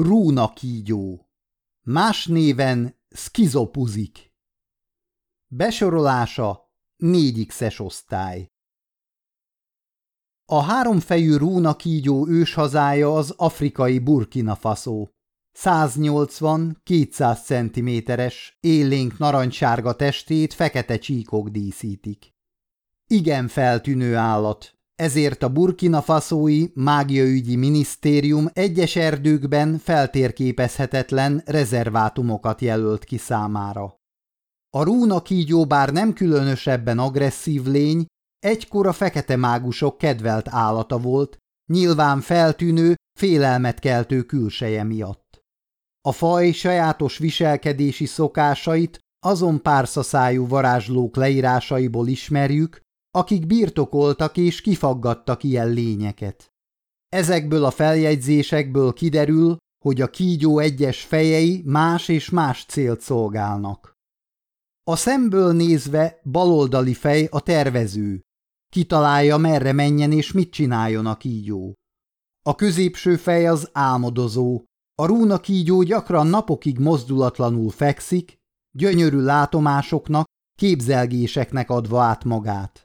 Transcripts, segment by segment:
Rúna kígyó. Más néven skizopuzik. Besorolása 4x-es osztály. A háromfejű rúna kígyó őshazája az afrikai Burkina Faso. 180-200 cm-es, élénk narancssárga testét fekete csíkok díszítik. Igen feltűnő állat, ezért a burkina faszói mágiaügyi minisztérium egyes erdőkben feltérképezhetetlen rezervátumokat jelölt ki számára. A rúna kígyó bár nem különösebben agresszív lény, egykor a fekete mágusok kedvelt állata volt, nyilván feltűnő, félelmet keltő külseje miatt. A faj sajátos viselkedési szokásait azon párszaszájú varázslók leírásaiból ismerjük, akik birtokoltak és kifaggattak ilyen lényeket. Ezekből a feljegyzésekből kiderül, hogy a kígyó egyes fejei más és más célt szolgálnak. A szemből nézve baloldali fej a tervező. Kitalálja, merre menjen és mit csináljon a kígyó. A középső fej az álmodozó. A rúna kígyó gyakran napokig mozdulatlanul fekszik, gyönyörű látomásoknak, képzelgéseknek adva át magát.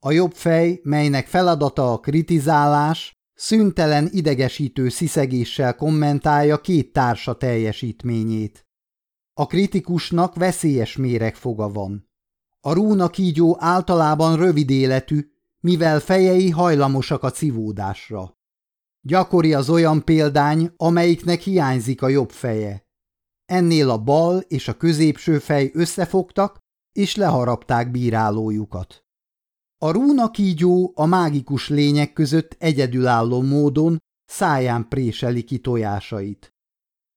A jobb fej, melynek feladata a kritizálás, szüntelen idegesítő sziszegéssel kommentálja két társa teljesítményét. A kritikusnak veszélyes méregfoga van. A rúna kígyó általában rövid életű, mivel fejei hajlamosak a civódásra. Gyakori az olyan példány, amelyiknek hiányzik a jobb feje. Ennél a bal és a középső fej összefogtak, és leharapták bírálójukat. A rúna kígyó a mágikus lények között egyedülálló módon száján préseli ki tojásait.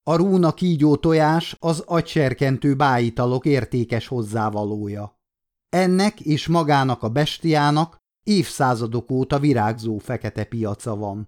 A rúna kígyó tojás az agyserkentő bájitalok értékes hozzávalója. Ennek és magának a bestiának évszázadok óta virágzó fekete piaca van.